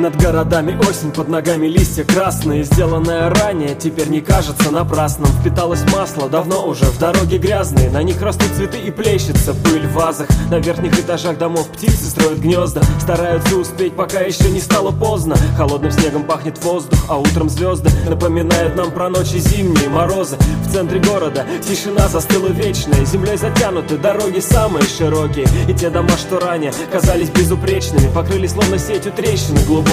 Над городами осень, под ногами листья красные Сделанное ранее, теперь не кажется напрасным. Впиталось масло, давно уже в дороге грязные На них растут цветы и плещется пыль в вазах. На верхних этажах домов птицы строят гнезда Стараются успеть, пока еще не стало поздно. Холодным снегом пахнет воздух, а утром звезды Напоминают нам про ночи зимние морозы. В центре города тишина застыла вечная Землей затянуты дороги самые широкие. И те дома, что ранее казались безупречными Покрылись словно сетью трещины глубокие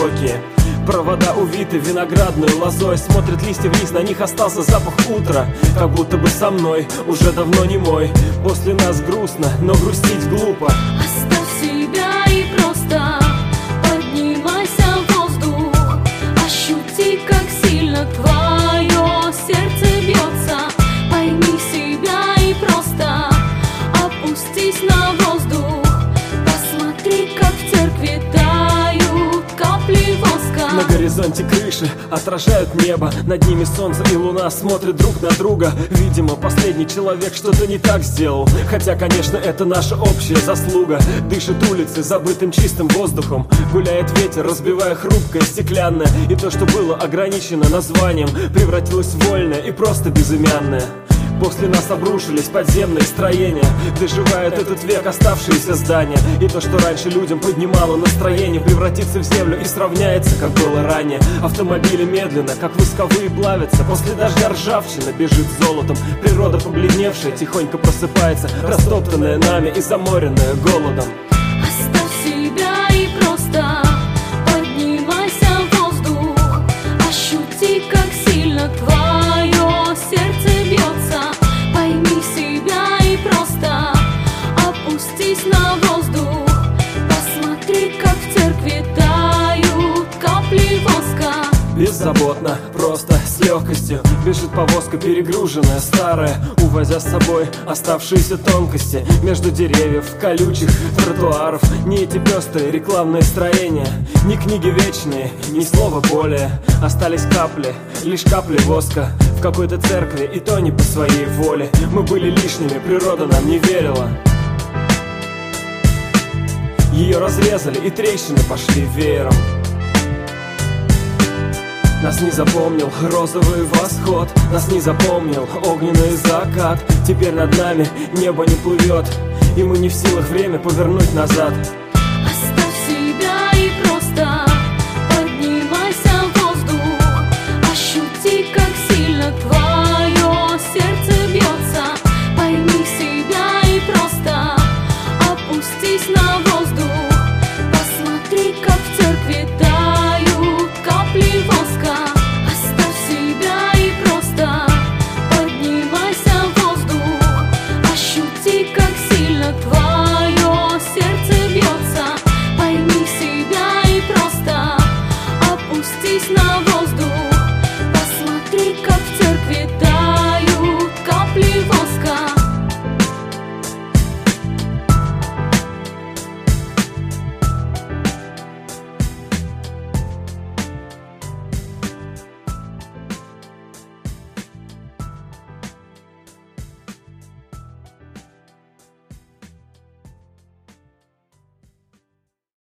Провода увиты виноградной лозой. Смотрят листья вниз, на них остался запах утра. Как будто бы со мной, уже давно не мой. После нас грустно, но грустить глупо. Оставь себя и На горизонте крыши отражают небо. Над ними солнце и луна смотрят друг на друга. Видимо, последний человек что-то не так сделал. Хотя, конечно, это наша общая заслуга. Дышит улицы забытым чистым воздухом. Гуляет ветер, разбивая хрупкое стеклянное. И то, что было ограничено названием Превратилось в вольное и просто безымянное После нас обрушились подземные строения. Доживают этот век оставшиеся здания. И то, что раньше людям поднимало настроение Превратится в землю и сравняется, как было ранее. Автомобили медленно, как восковые плавятся. После дождя ржавчина бежит золотом. Природа побледневшая тихонько просыпается. Растоптанная нами и заморенная голодом Беззаботно, просто, с легкостью. Бежит повозка перегруженная, старая Увозя с собой оставшиеся тонкости. Между деревьев, колючих тротуаров эти пестрые рекламные строения Ни книги вечные, ни слова более. Остались капли, лишь капли воска В какой-то церкви, и то не по своей воле. Мы были лишними, природа нам не верила. Ее разрезали и трещины пошли веером нас не запомнил розовый восход. Нас не запомнил огненный закат. Теперь над нами небо не плывет И мы не в силах время повернуть назад